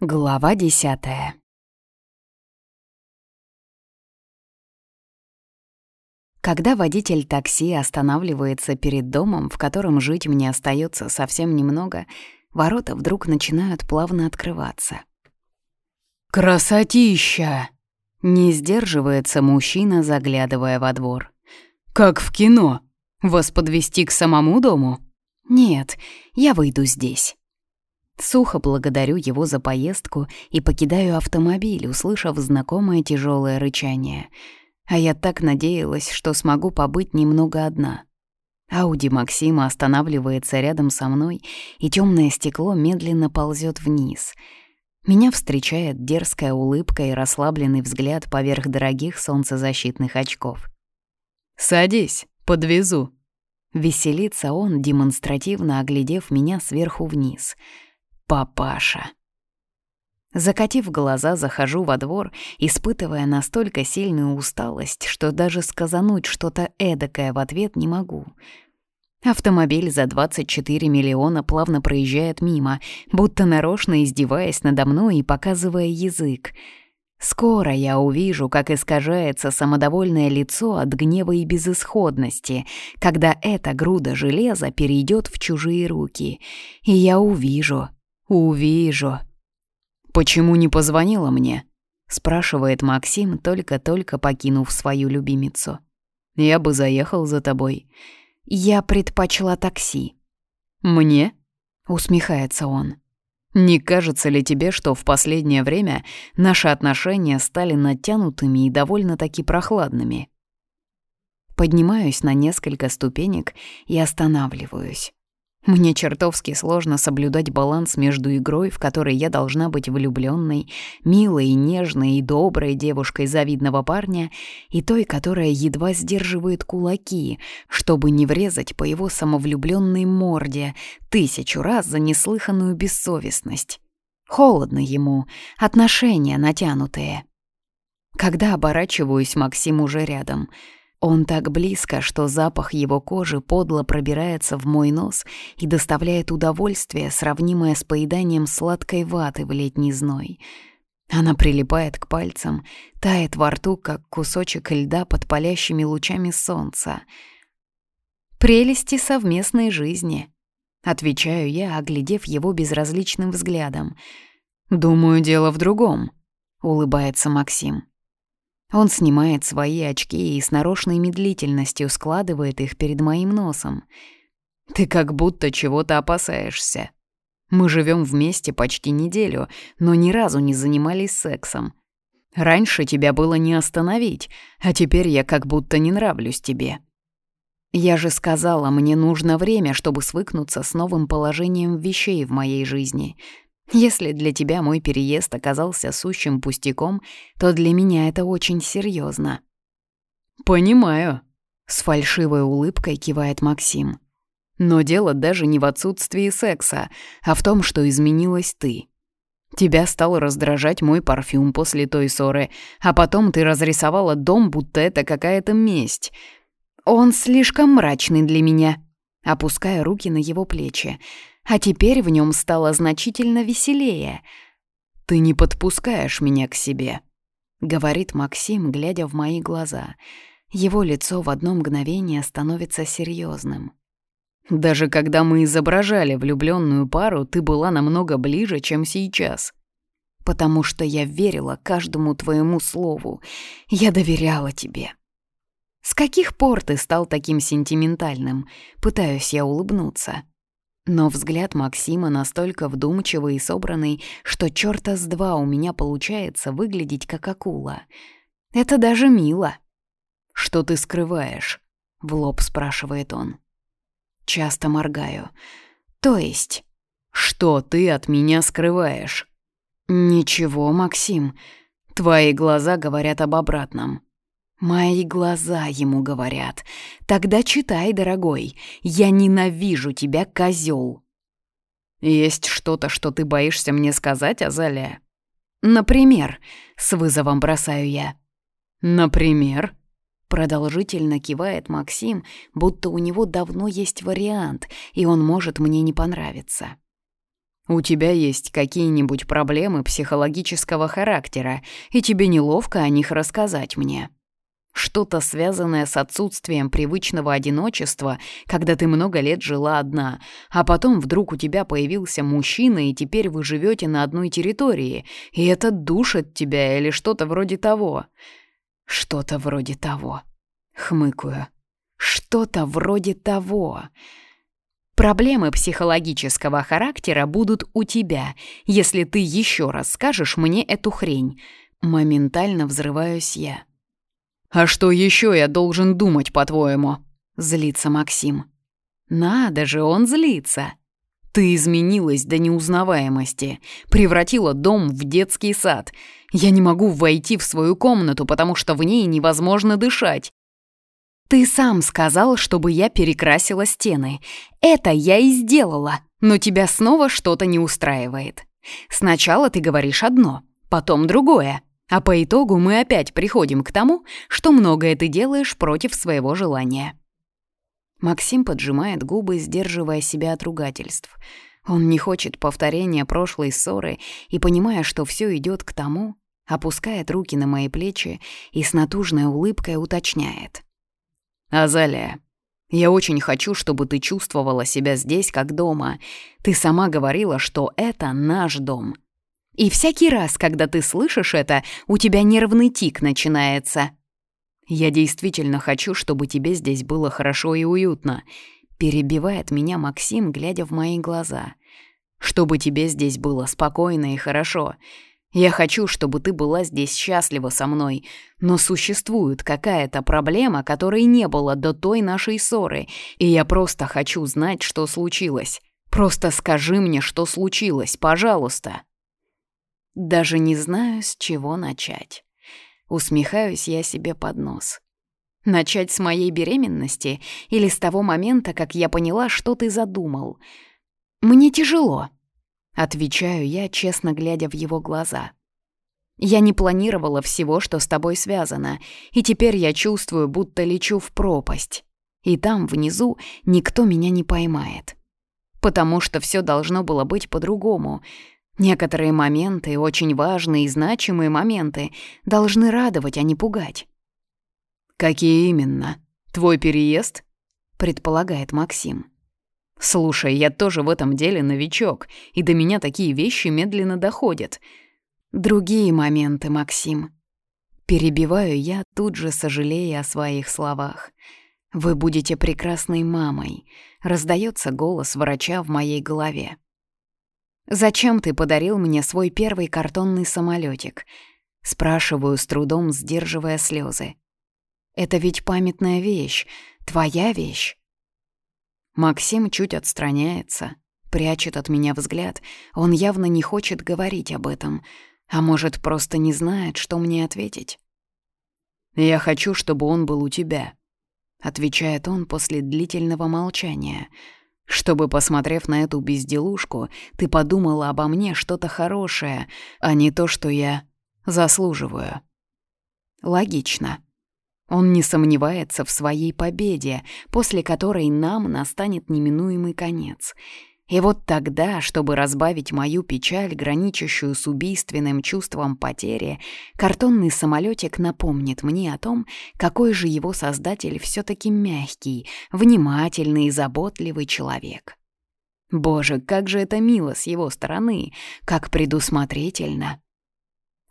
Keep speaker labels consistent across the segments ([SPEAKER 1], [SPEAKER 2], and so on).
[SPEAKER 1] Глава десятая Когда водитель такси останавливается перед домом, в котором жить мне остается совсем немного, ворота вдруг начинают плавно открываться.
[SPEAKER 2] «Красотища!» — не сдерживается мужчина, заглядывая во двор. «Как в кино! Вас подвести к самому дому?»
[SPEAKER 1] «Нет, я выйду здесь». Сухо благодарю его за поездку и покидаю автомобиль, услышав знакомое тяжелое рычание — а я так надеялась, что смогу побыть немного одна. Ауди Максима останавливается рядом со мной, и темное стекло медленно ползет вниз. Меня встречает дерзкая улыбка и расслабленный взгляд поверх дорогих солнцезащитных очков.
[SPEAKER 2] «Садись, подвезу».
[SPEAKER 1] Веселится он, демонстративно оглядев меня сверху вниз. «Папаша». Закатив глаза, захожу во двор, испытывая настолько сильную усталость, что даже сказануть что-то эдакое в ответ не могу. Автомобиль за 24 миллиона плавно проезжает мимо, будто нарочно издеваясь надо мной и показывая язык. Скоро я увижу, как искажается самодовольное лицо от гнева и безысходности, когда эта груда железа перейдет в чужие руки. И я увижу, увижу,
[SPEAKER 2] «Почему не позвонила мне?»
[SPEAKER 1] — спрашивает Максим, только-только покинув свою любимицу.
[SPEAKER 2] «Я бы заехал за тобой».
[SPEAKER 1] «Я предпочла такси».
[SPEAKER 2] «Мне?»
[SPEAKER 1] — усмехается он.
[SPEAKER 2] «Не кажется ли тебе, что в последнее время наши отношения стали натянутыми и довольно-таки прохладными?»
[SPEAKER 1] Поднимаюсь на несколько ступенек и останавливаюсь. Мне чертовски сложно соблюдать баланс между игрой, в которой я должна быть влюбленной, милой, нежной и доброй девушкой завидного парня, и той, которая едва сдерживает кулаки, чтобы не врезать по его самовлюбленной морде тысячу раз за неслыханную бессовестность. Холодно ему, отношения натянутые. Когда оборачиваюсь, Максим уже рядом — он так близко, что запах его кожи подло пробирается в мой нос и доставляет удовольствие, сравнимое с поеданием сладкой ваты в летний зной. Она прилипает к пальцам, тает во рту, как кусочек льда под палящими лучами солнца. «Прелести совместной жизни», — отвечаю я, оглядев его безразличным взглядом.
[SPEAKER 2] «Думаю, дело в другом», — улыбается Максим.
[SPEAKER 1] Он снимает свои очки и с нарочной медлительностью складывает их перед моим носом.
[SPEAKER 2] «Ты как будто чего-то опасаешься. Мы живем вместе почти неделю, но ни разу не занимались сексом. Раньше тебя было не остановить, а теперь я как будто не нравлюсь тебе».
[SPEAKER 1] «Я же сказала, мне нужно время, чтобы свыкнуться с новым положением вещей в моей жизни. Если для тебя мой переезд оказался сущим пустяком, то для меня это очень серьезно.
[SPEAKER 2] «Понимаю», —
[SPEAKER 1] с фальшивой улыбкой кивает Максим.
[SPEAKER 2] «Но дело даже не в отсутствии секса, а в том, что изменилась ты. Тебя стал раздражать мой парфюм после той ссоры, а потом ты разрисовала дом, будто это какая-то месть.
[SPEAKER 1] Он слишком мрачный для меня», опуская руки на его плечи а теперь в нем стало значительно веселее.
[SPEAKER 2] «Ты не подпускаешь меня к себе», —
[SPEAKER 1] говорит Максим, глядя в мои глаза. Его лицо в одно мгновение становится серьезным.
[SPEAKER 2] «Даже когда мы изображали влюбленную пару, ты была намного ближе, чем сейчас».
[SPEAKER 1] «Потому что я верила каждому твоему слову. Я доверяла тебе». «С каких пор ты стал таким сентиментальным?» Пытаюсь я улыбнуться. Но взгляд Максима настолько вдумчивый и собранный, что чёрта с два у меня получается выглядеть как акула. Это даже мило.
[SPEAKER 2] «Что ты скрываешь?» — в лоб спрашивает он.
[SPEAKER 1] Часто моргаю. «То есть?»
[SPEAKER 2] «Что ты от меня скрываешь?»
[SPEAKER 1] «Ничего, Максим. Твои глаза говорят об обратном. Мои глаза ему говорят. Тогда читай, дорогой. Я ненавижу тебя, козел.
[SPEAKER 2] Есть что-то, что ты боишься мне сказать, Азалия?
[SPEAKER 1] Например, с вызовом бросаю я.
[SPEAKER 2] Например?
[SPEAKER 1] Продолжительно кивает Максим, будто у него давно есть вариант, и он может мне не понравиться.
[SPEAKER 2] У тебя есть какие-нибудь проблемы психологического характера, и тебе неловко о них рассказать мне. Что-то связанное с отсутствием привычного одиночества, когда ты много лет жила одна, а потом вдруг у тебя появился мужчина, и теперь вы живете на одной территории, и это душит тебя или что-то вроде того. Что-то вроде того. Хмыкаю. Что-то вроде того. Проблемы психологического характера будут у тебя, если ты еще раз скажешь мне эту хрень. Моментально взрываюсь я. «А что еще я должен думать, по-твоему?» — злится Максим. «Надо же, он злится!» Ты изменилась до неузнаваемости, превратила дом в детский сад. Я не могу войти в свою комнату, потому что в ней невозможно дышать. «Ты сам сказал, чтобы я перекрасила стены. Это я и сделала, но тебя снова что-то не устраивает. Сначала ты говоришь одно, потом другое, а по итогу мы опять приходим к тому, что многое ты делаешь против своего желания». Максим поджимает губы, сдерживая себя от ругательств. Он не хочет повторения прошлой ссоры и, понимая, что все идет к тому, опускает руки на мои плечи и с натужной улыбкой уточняет. «Азалия, я очень хочу, чтобы ты чувствовала себя здесь как дома. Ты сама говорила, что это наш дом. И всякий раз, когда ты слышишь это, у тебя нервный тик начинается. Я действительно хочу, чтобы тебе здесь было хорошо и уютно», — перебивает меня Максим, глядя в мои глаза. «Чтобы тебе здесь было спокойно и хорошо. Я хочу, чтобы ты была здесь счастлива со мной, но существует какая-то проблема, которой не было до той нашей ссоры, и я просто хочу знать, что случилось. Просто скажи мне, что случилось, пожалуйста. Даже не знаю, с чего начать. Усмехаюсь я себе под нос. Начать с моей беременности или с того момента, как я поняла, что ты задумал? Мне тяжело. Отвечаю я, честно глядя в его глаза. Я не планировала всего, что с тобой связано, и теперь я чувствую, будто лечу в пропасть. И там, внизу, никто меня не поймает. Потому что все должно было быть по-другому. Некоторые моменты, очень важные и значимые моменты, должны радовать, а не пугать. «Какие именно? Твой переезд?» — предполагает Максим. «Слушай, я тоже в этом деле новичок, и до меня такие вещи медленно доходят. Другие моменты, Максим». Перебиваю я, тут же сожалея о своих словах. «Вы будете прекрасной мамой», — раздается голос врача в моей голове. «Зачем ты подарил мне свой первый картонный самолетик? Спрашиваю с трудом, сдерживая слезы. «Это ведь памятная вещь, твоя вещь». Максим чуть отстраняется, прячет от меня взгляд. Он явно не хочет говорить об этом, а может, просто не знает, что мне ответить. «Я хочу, чтобы он был у тебя», — отвечает он после длительного молчания, «чтобы, посмотрев на эту безделушку, ты подумала обо мне что-то хорошее, а не то, что я заслуживаю». Логично. Он не сомневается в своей победе, после которой нам настанет неминуемый конец. И вот тогда, чтобы разбавить мою печаль, граничащую с убийственным чувством потери, картонный самолетик напомнит мне о том, какой же его создатель все таки мягкий, внимательный и заботливый человек. Боже, как же это мило с его стороны, как предусмотрительно.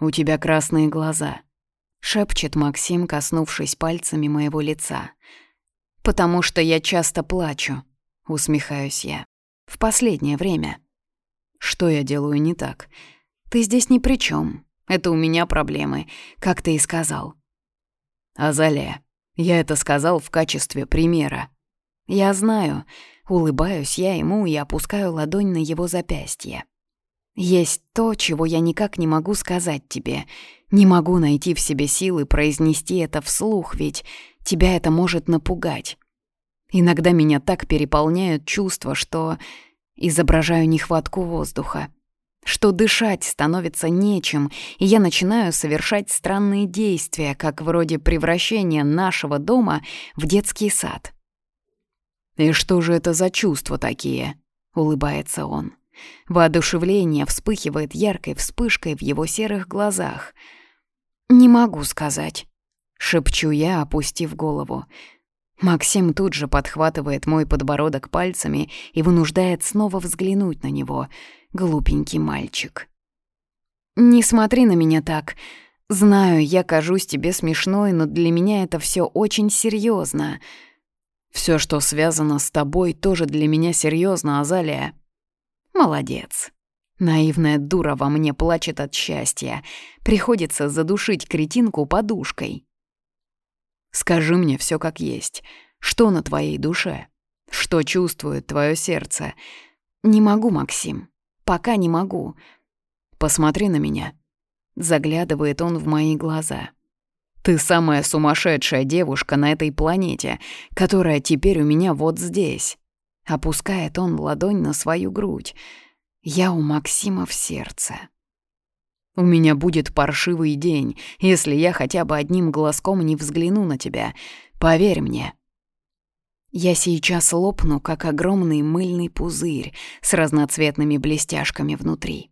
[SPEAKER 2] «У тебя красные глаза», шепчет Максим, коснувшись пальцами моего лица. «Потому что я часто плачу», — усмехаюсь я. «В последнее время». «Что я делаю не так? Ты здесь ни при чем. Это у меня проблемы, как ты и сказал». «Азалия, я это сказал в качестве примера». «Я знаю», — улыбаюсь я ему и опускаю ладонь на его запястье. Есть то, чего я никак не могу сказать тебе. Не могу найти в себе силы произнести это вслух, ведь тебя это может напугать. Иногда меня так переполняют чувства, что изображаю нехватку воздуха, что дышать становится нечем, и я начинаю совершать странные действия, как вроде превращения нашего дома в детский сад. «И что же это за чувства такие?» — улыбается он.
[SPEAKER 1] Воодушевление вспыхивает яркой вспышкой в его серых глазах. «Не могу сказать», — шепчу я, опустив голову. Максим тут же подхватывает мой подбородок пальцами и вынуждает снова взглянуть на него. Глупенький мальчик. «Не смотри на меня так. Знаю, я кажусь тебе смешной, но для меня это все очень серьезно. Все, что связано с тобой, тоже для меня серьезно, Азалия. Молодец. Наивная дура во мне плачет от счастья. Приходится задушить кретинку подушкой. Скажи мне все как есть. Что на твоей душе? Что чувствует твое сердце? Не могу, Максим. Пока не могу. Посмотри на меня. Заглядывает он в мои глаза. Ты самая сумасшедшая девушка на этой планете, которая теперь у меня вот здесь. Опускает он ладонь на свою грудь. Я у Максима в сердце. У меня будет паршивый день, если я хотя бы одним глазком не взгляну на тебя. Поверь мне. Я сейчас лопну, как огромный мыльный пузырь с разноцветными блестяшками внутри.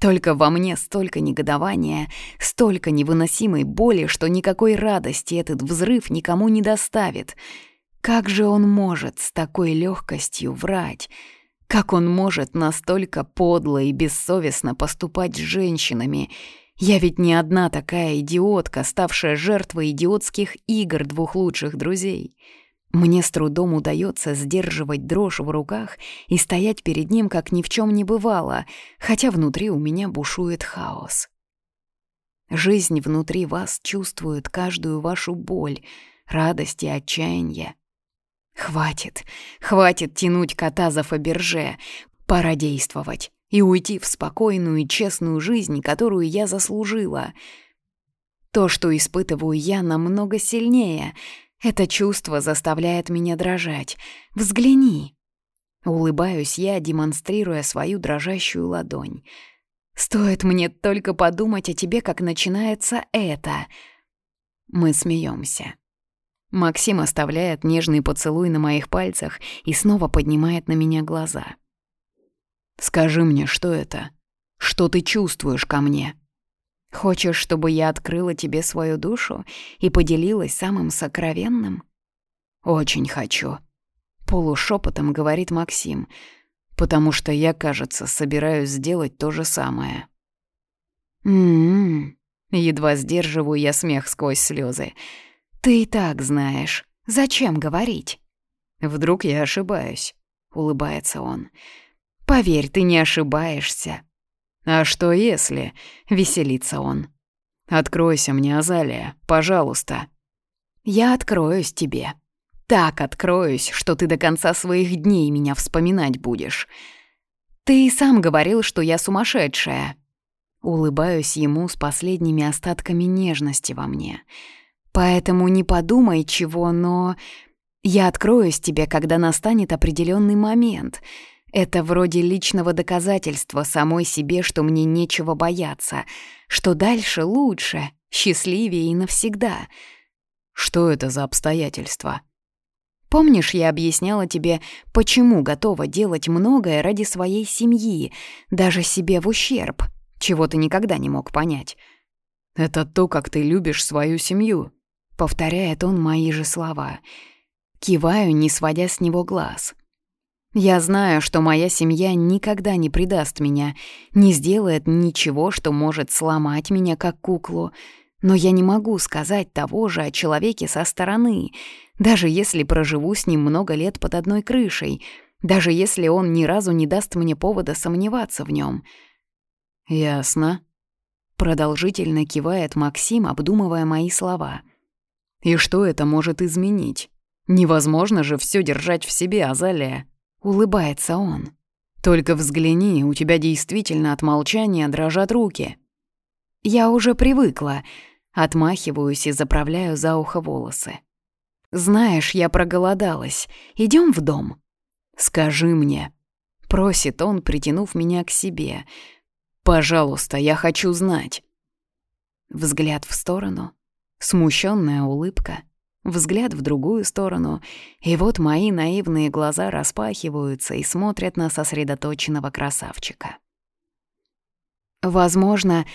[SPEAKER 1] Только во мне столько негодования, столько невыносимой боли, что никакой радости этот взрыв никому не доставит. Как же он может с такой легкостью врать? Как он может настолько подло и бессовестно поступать с женщинами? Я ведь не одна такая идиотка, ставшая жертвой идиотских игр двух лучших друзей. Мне с трудом удается сдерживать дрожь в руках и стоять перед ним, как ни в чем не бывало, хотя внутри у меня бушует хаос. Жизнь внутри вас чувствует каждую вашу боль, радость и отчаяние. Хватит, хватит тянуть кота за Фаберже. Пора действовать и уйти в спокойную и честную жизнь, которую я заслужила. То, что испытываю я, намного сильнее. Это чувство заставляет меня дрожать. Взгляни. Улыбаюсь я, демонстрируя свою дрожащую ладонь. Стоит мне только подумать о тебе, как начинается это. Мы смеемся. Максим оставляет нежный поцелуй на моих пальцах и снова поднимает на меня глаза. «Скажи мне, что это? Что ты чувствуешь ко мне?» «Хочешь, чтобы я открыла тебе свою душу и поделилась самым сокровенным?» «Очень хочу», — полушепотом говорит Максим, «потому что я, кажется, собираюсь сделать то же самое». «М-м-м», едва сдерживаю я смех сквозь слезы. «Ты и так знаешь. Зачем говорить?» «Вдруг я ошибаюсь?» — улыбается он. «Поверь, ты не ошибаешься». «А что если?» — веселится он. «Откройся мне, Азалия, пожалуйста». «Я откроюсь тебе. Так откроюсь, что ты до конца своих дней меня вспоминать будешь. Ты и сам говорил, что я сумасшедшая». Улыбаюсь ему с последними остатками нежности во мне — Поэтому не подумай чего, но... Я откроюсь тебе, когда настанет определенный момент. Это вроде личного доказательства самой себе, что мне нечего бояться, что дальше лучше, счастливее и навсегда. Что это за обстоятельства? Помнишь, я объясняла тебе, почему готова делать многое ради своей семьи, даже себе в ущерб, чего ты никогда не мог понять? Это то, как ты любишь свою семью, Повторяет он мои же слова. Киваю, не сводя с него глаз. Я знаю, что моя семья никогда не предаст меня, не сделает ничего, что может сломать меня как куклу. Но я не могу сказать того же о человеке со стороны, даже если проживу с ним много лет под одной крышей, даже если он ни разу не даст мне повода сомневаться в нем. «Ясно», — продолжительно кивает Максим, обдумывая мои слова — и что это может изменить? Невозможно же все держать в себе, Азалия. Улыбается он. Только взгляни, у тебя действительно от молчания дрожат руки. Я уже привыкла. Отмахиваюсь и заправляю за ухо волосы. Знаешь, я проголодалась. Идем в дом. Скажи мне. Просит он, притянув меня к себе. Пожалуйста, я хочу знать. Взгляд в сторону — Смущенная улыбка, взгляд в другую сторону, и вот мои наивные глаза распахиваются и смотрят на сосредоточенного красавчика. Возможно,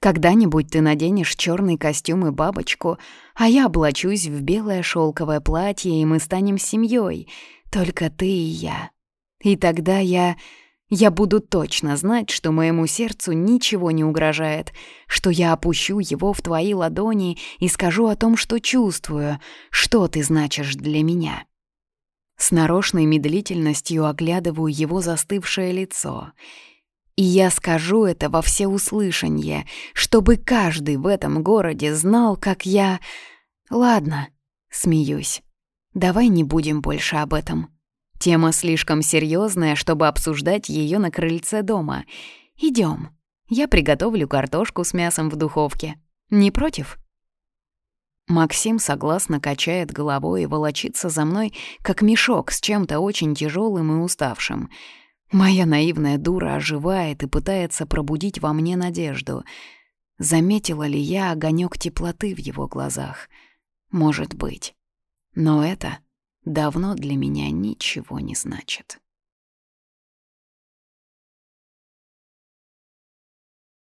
[SPEAKER 1] когда-нибудь ты наденешь черный костюм и бабочку, а я облачусь в белое шелковое платье, и мы станем семьей, только ты и я. И тогда я... Я буду точно знать, что моему сердцу ничего не угрожает, что я опущу его в твои ладони и скажу о том, что чувствую, что ты значишь для меня. С нарочной медлительностью оглядываю его застывшее лицо. И я скажу это во всеуслышание, чтобы каждый в этом городе знал, как я... Ладно, смеюсь. Давай не будем больше об этом. Тема слишком серьезная, чтобы обсуждать ее на крыльце дома. Идем. Я приготовлю картошку с мясом в духовке. Не против? Максим согласно качает головой и волочится за мной, как мешок с чем-то очень тяжелым и уставшим. Моя наивная дура оживает и пытается пробудить во мне надежду. Заметила ли я огонек теплоты в его глазах? Может быть. Но это давно для меня ничего не значит.